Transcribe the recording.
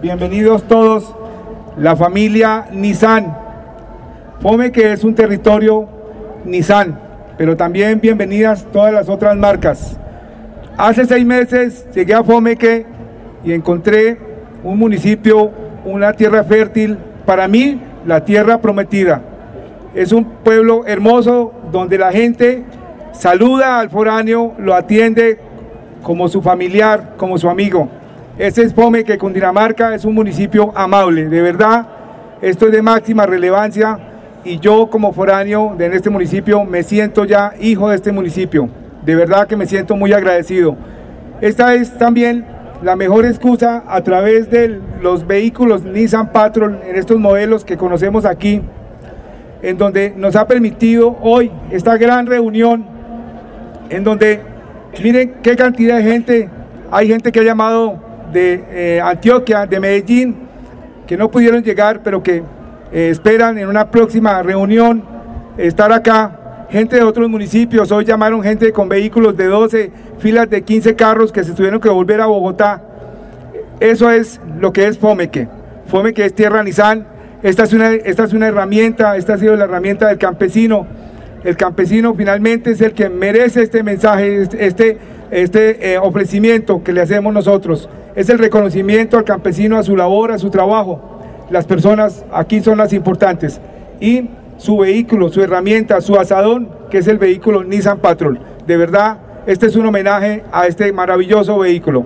Bienvenidos todos, la familia Nissan. Fome que es un territorio Nissan, pero también bienvenidas todas las otras marcas. Hace seis meses llegué a Fomeque y encontré un municipio, una tierra fértil, para mí la tierra prometida. Es un pueblo hermoso donde la gente saluda al foráneo, lo atiende como su familiar, como su amigo. Este es Fome que Cundinamarca es un municipio amable, de verdad, esto es de máxima relevancia y yo como foráneo de este municipio me siento ya hijo de este municipio, de verdad que me siento muy agradecido. Esta es también la mejor excusa a través de los vehículos Nissan Patrol en estos modelos que conocemos aquí, en donde nos ha permitido hoy esta gran reunión, en donde miren qué cantidad de gente, hay gente que ha llamado de eh, Antioquia, de Medellín, que no pudieron llegar, pero que eh, esperan en una próxima reunión estar acá. Gente de otros municipios, hoy llamaron gente con vehículos de 12, filas de 15 carros que se tuvieron que volver a Bogotá. Eso es lo que es Fomeque. Fomeque es tierra Nissan. Esta es, una, esta es una herramienta, esta ha sido la herramienta del campesino. El campesino finalmente es el que merece este mensaje, este, este eh, ofrecimiento que le hacemos nosotros es el reconocimiento al campesino, a su labor, a su trabajo. Las personas aquí son las importantes. Y su vehículo, su herramienta, su asadón, que es el vehículo Nissan Patrol. De verdad, este es un homenaje a este maravilloso vehículo.